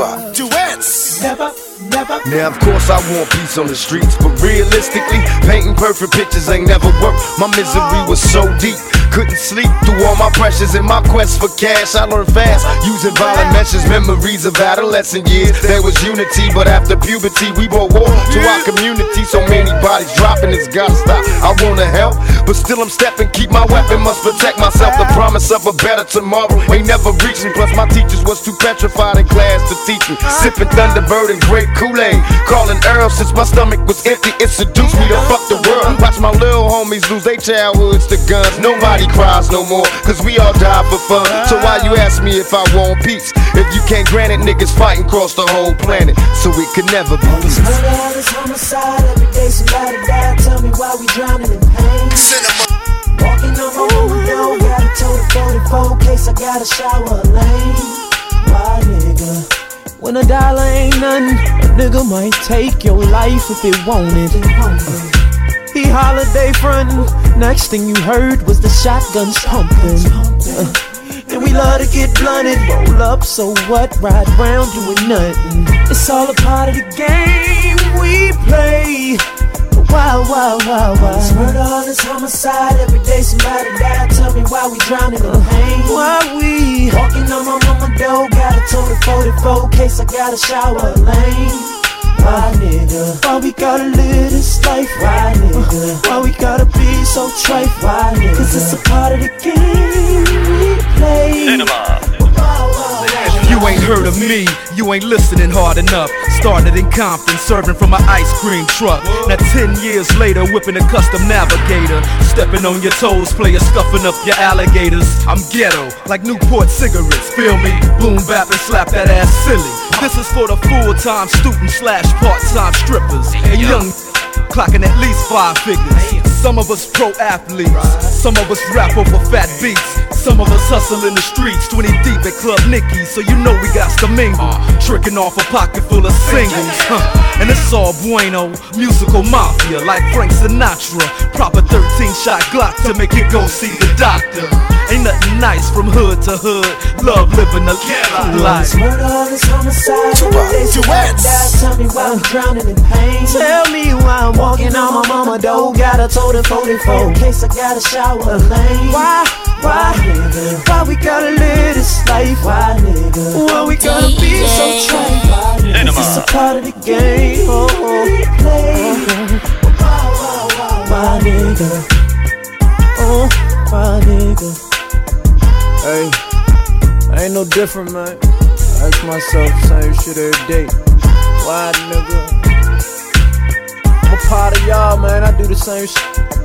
Tupac. Duets. Never, never. Now, of course, I want peace on the streets, but realistically, painting perfect pictures ain't never worked. My misery was so deep. Couldn't sleep through all my pressures in my quest for cash. I learned fast using violent measures, memories of adolescent years. There was unity, but after puberty, we brought war to our community. So many bodies dropping, it's gotta stop. I wanna help, but still I'm stepping. Keep my weapon, must protect myself. The promise of a better tomorrow ain't never reaching. Plus, my teachers was too petrified in class to teach me. Sipping Thunderbird and great Kool Aid. Calling Earl since my stomach was empty. It seduced me to fuck the world. Watch my little homies lose their childhoods to guns. Nobody cries no more, cause we all die for fun. So why you ask me if I want peace? If you can't grant it, niggas fighting across the whole planet. So it could never be peace. Murder, all this homicide. Every day somebody die. Tell me why we drowning in pain. Cinema. Walking on my window, got a total 44 case. I got a shower lane. Why, nigga? When a dollar ain't nothing, a nigga might take your life if it wanted. He holiday frontin'. Next thing you heard was the shotguns pumping. Uh, and we love to get blunted, roll up, so what? Ride round doing nothing. It's all a part of the game we play. Wow, wow, wow, This wow. murder, all this homicide. Every day somebody die. Tell me why we drowning in pain. Why we? Walking on my mama door, got a total 44 case. I got a shower lane. Why, nigga? Why we gotta live this life? Why, nigga? Why we gotta be so trite? Why, nigga? Cause it's a part of the game we play. You ain't heard of me, you ain't listening hard enough. Started in Compton, serving from an ice cream truck. Now, 10 years later, whipping a custom navigator. Stepping on your toes, player scuffing up your alligators. I'm ghetto, like Newport cigarettes. Feel me? Boom, bap, and slap that ass silly. This is for the full time student slash part time strippers. And young clocking at least five figures. Some of us pro athletes, some of us rap over fat beats. Some of us hustle in the streets, 20 deep at Club Nicky, so you know we got to mingle. Tricking off a pocket full of singles, huh? And it's all bueno, musical mafia like Frank Sinatra. Proper 13 shot Glock to make you go see the doctor. Ain't nothing nice from hood to hood. Love living a life. This murder, all this homicide. Tupac, Every day somebody duets. die. Tell me why I'm drowning in pain. Tell me why I'm walking on my mama door. Got a total 44 In case I got a shower lane. Why, why, nigga? why we gotta live this life? Why, nigga? Why we gotta be so trite? Why, nigga? It's a part of the game. Oh, We oh, play. Why, why, why, why, nigga? Oh, why, nigga? Hey, I ain't no different, man. I ask myself the same shit every day. Why, nigga? Part of y'all, man. I do the same shit.